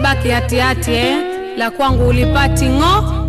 utabaki hatihati eh? la kwangu ulipati ng'o